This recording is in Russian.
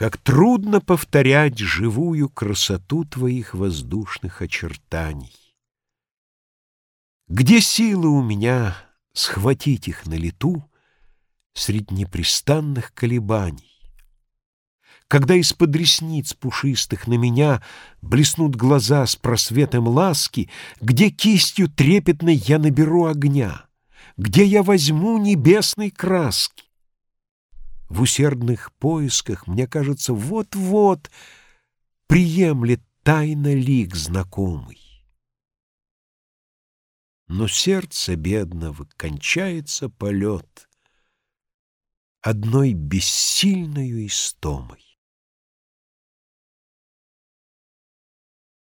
Как трудно повторять живую красоту твоих воздушных очертаний. Где силы у меня схватить их на лету Средь непрестанных колебаний? Когда из-под ресниц пушистых на меня Блеснут глаза с просветом ласки, Где кистью трепетной я наберу огня? Где я возьму небесной краски? в усердных поисках, мне кажется, вот-вот приемлет тайно лик знакомый. Но сердце бедного кончается полет одной бессильною истомой.